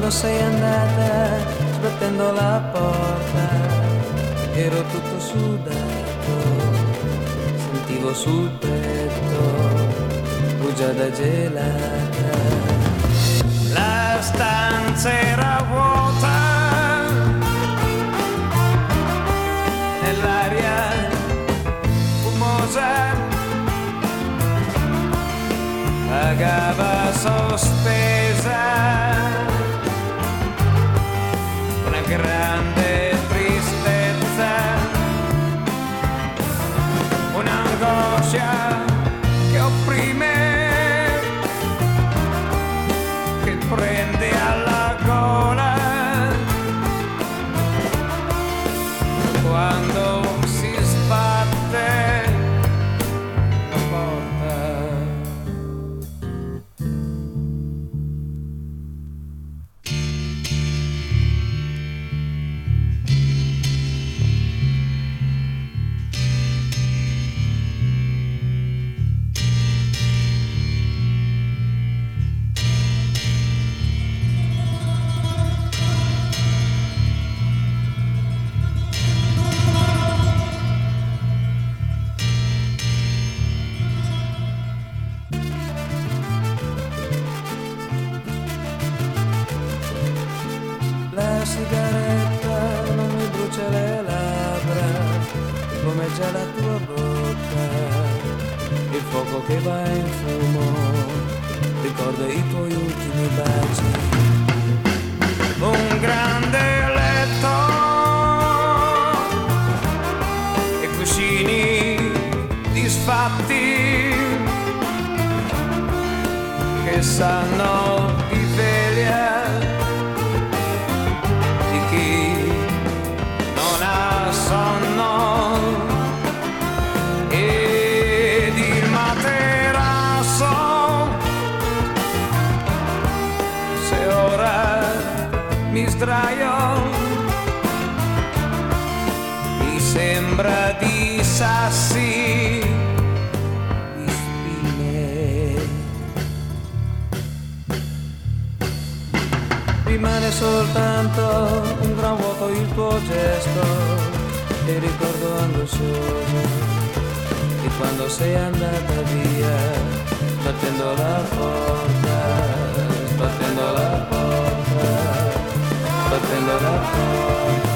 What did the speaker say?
quando sei andata sbattendo la porta ero tutto sudato sentivo sul petto rugiada gelata la stanza era vuota nell'aria fumosa. Pagava sospesa shine. Come già la tua bocca. Il fuoco che va in fumo ricorda i tuoi ultimi baci. Un grande letto e cuscini disfatti che sanno mi sembra di spine rimane soltanto un gran vuoto il tuo gesto e ricordo angoscioso di quando sei andata via sbattendo la porta sbattendo la porta sbattendo la porta